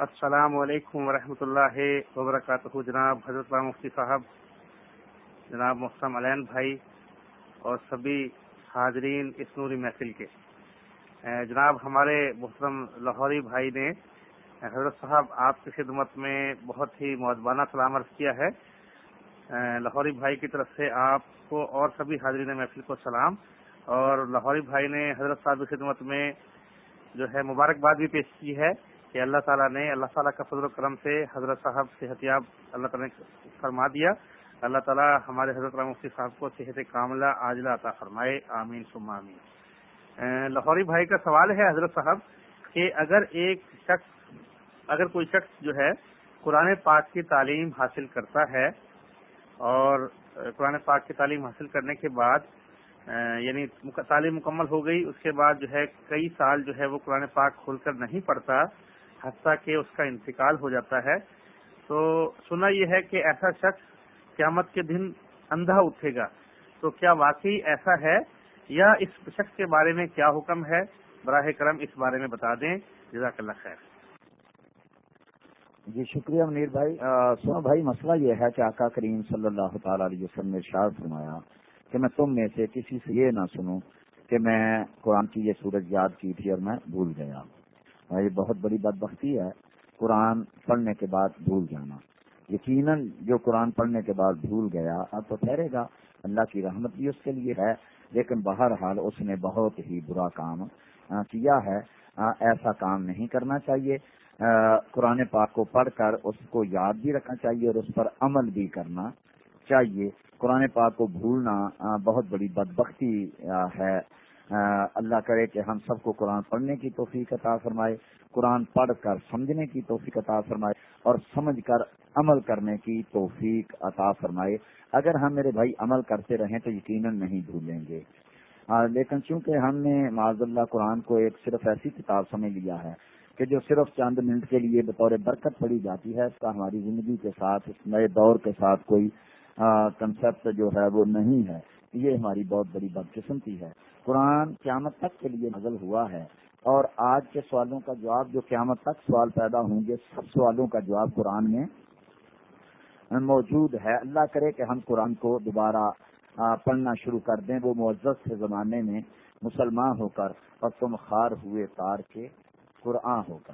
السلام علیکم ورحمۃ اللہ وبرکاتہ، جناب حضرت مفتی صاحب، جناب محسم علین بھائی اور سبھی حاضرین اس نوری محفل کے۔ جناب، ہمارے محترم لاہوری بھائی نے حضرت صاحب آپ کی خدمت میں بہت ہی معذبانہ سلام عرض کیا ہے۔ لاہوری بھائی کی طرف سے آپ کو اور سبھی حاضرین محفل کو سلام۔ اور لاہوری بھائی نے حضرت صاحب کی خدمت میں جو ہے مبارکباد بھی پیش کی ہے۔ کہ اللہ تعالیٰ نے اللہ تعالیٰ کا فضل و کرم سے حضرت صاحب صحت یاب اللہ تعالیٰ نے فرما دیا۔ اللہ تعالیٰ ہمارے حضرت مفتی صاحب کو صحت کاملہ عاجلہ عطا فرمائے۔ آمین سم آمین۔ لاہوری بھائی کا سوال ہے حضرت صاحب کہ اگر ایک شخص، اگر کوئی شخص جو ہے قرآن پاک کی تعلیم حاصل کرتا ہے اور قرآن پاک کی تعلیم حاصل کرنے کے بعد یعنی تعلیم مکمل ہو گئی، اس کے بعد جو ہے کئی سال جو ہے وہ قرآن پاک کھول کر نہیں پڑھتا حتیٰ کہ اس کا انتقال ہو جاتا ہے۔ تو سنا یہ ہے کہ ایسا شخص قیامت کے دن اندھا اٹھے گا۔ تو کیا واقعی ایسا ہے یا اس شخص کے بارے میں کیا حکم ہے؟ براہ کرم اس بارے میں بتا دیں۔ جزاک اللہ خیر۔ جی شکریہ منیر بھائی۔ سنا بھائی، مسئلہ یہ ہے کہ آقا کریم صلی اللہ تعالی علیہ وسلم نے شاد فرمایا کہ میں تم میں سے کسی سے یہ نہ سنوں کہ میں قرآن کی یہ سورج یاد کی تھی اور میں بھول گیا۔ یہ بہت بڑی بدبختی ہے قرآن پڑھنے کے بعد بھول جانا۔ یقیناً جو قرآن پڑھنے کے بعد بھول گیا، اب تو ٹھہرے گا۔ اللہ کی رحمت بھی اس کے لیے ہے، لیکن بہرحال اس نے بہت ہی برا کام کیا ہے۔ ایسا کام نہیں کرنا چاہیے۔ قرآن پاک کو پڑھ کر اس کو یاد بھی رکھنا چاہیے اور اس پر عمل بھی کرنا چاہیے۔ قرآن پاک کو بھولنا بہت بڑی بدبختی ہے۔ اللہ کرے کہ ہم سب کو قرآن پڑھنے کی توفیق عطا فرمائے، قرآن پڑھ کر سمجھنے کی توفیق عطا فرمائے اور سمجھ کر عمل کرنے کی توفیق عطا فرمائے۔ اگر ہم میرے بھائی عمل کرتے رہیں تو یقیناً نہیں بھولیں گے۔ لیکن چونکہ ہم نے معذ اللہ قرآن کو ایک صرف ایسی کتاب سمجھ لیا ہے کہ جو صرف چند منٹ کے لیے بطور برکت پڑی جاتی ہے، اس کا ہماری زندگی کے ساتھ، اس نئے دور کے ساتھ کوئی کنسپٹ جو ہے وہ نہیں ہے۔ یہ ہماری بہت بڑی بدقسمتی ہے۔ قرآن قیامت تک کے لیے نزل ہوا ہے۔ اور آج کے سوالوں کا جواب، جو قیامت تک سوال پیدا ہوں گے، سب سوالوں کا جواب قرآن میں موجود ہے۔ اللہ کرے کہ ہم قرآن کو دوبارہ پڑھنا شروع کر دیں۔ وہ معزز کے زمانے میں مسلمان ہو کر اور تم خار ہوئے تار کے قرآن ہو کر۔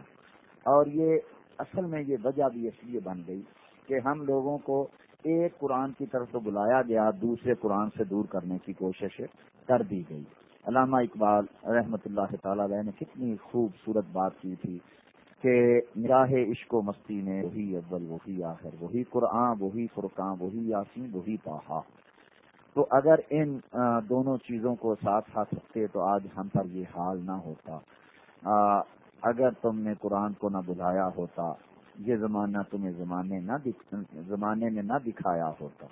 اور یہ اصل میں یہ وجہ بھی اس لیے بن گئی کہ ہم لوگوں کو ایک قرآن کی طرف تو بلایا گیا، دوسرے قرآن سے دور کرنے کی کوشش کر دی گئی۔ علامہ اقبال رحمت اللہ تعالی علیہ نے کتنی خوبصورت بات کی تھی کہ نراہ عشق و مستی میں وہی اول، وہی آخر، وہی قرآن، وہی فرقان، وہی یاسین، وہی پاہا تو اگر ان دونوں چیزوں کو ساتھ ساتھ رکھتے تو آج ہم پر یہ حال نہ ہوتا۔ اگر تم نے قرآن کو نہ بلایا ہوتا یہ زمانہ تمہیں زمانے نہ زمانے میں نہ دکھایا ہوتا۔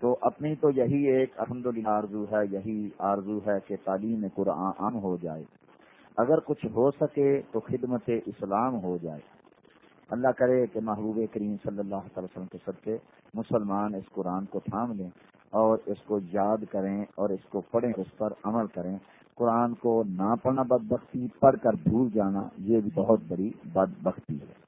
تو اپنی تو یہی ایک الحمد للہ آرزو ہے، یہی آرزو ہے کہ تعلیم قرآن عام ہو جائے۔ اگر کچھ ہو سکے تو خدمت اسلام ہو جائے۔ اللہ کرے کہ محبوب کریم صلی اللہ تعالی وسلم کے سب سے مسلمان اس قرآن کو تھام لیں اور اس کو یاد کریں اور اس کو پڑھیں، اس پر عمل کریں۔ قرآن کو نہ پڑھنا بد بختی پڑھ کر بھول جانا یہ بھی بہت بڑی بد بختی ہے۔